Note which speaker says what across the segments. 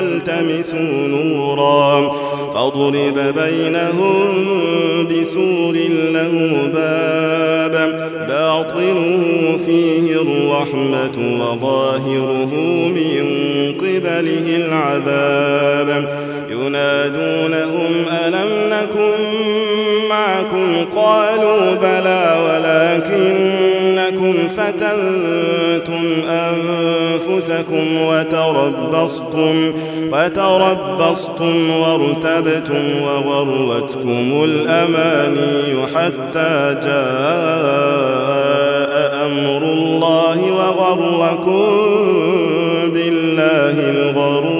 Speaker 1: فالتمسوا نورا فاضرب بينهم بسور له باب باطنه فيه الرحمة وظاهره من قبله العذاب ينادونهم ألم نكن معكم قالوا بلى ولكنكم فتنتم أنفسكم وتربصتم وتربصتم وارتبتم وغرتكم الأماني حتى جاء أمر الله وغركم بالله الغرور.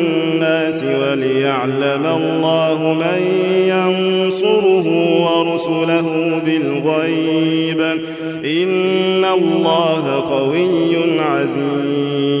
Speaker 1: وليعلم الله من ينصره ورسله بالغيب إن الله قوي عزيز.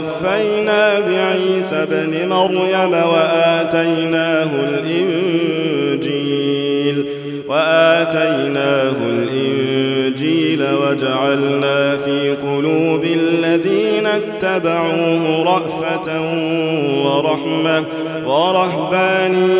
Speaker 1: وقفينا بعيسى بن مريم وآتيناه الإنجيل وآتيناه الإنجيل وجعلنا في قلوب الذين اتبعوه رأفة ورحمة ورهبانية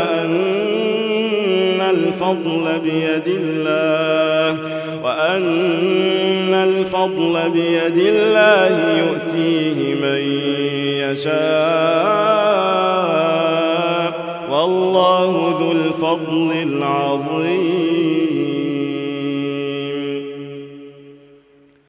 Speaker 1: الفضل بيد الله وأن الفضل بيد الله يؤتيه من يشاء. والله ذو الفضل العظيم.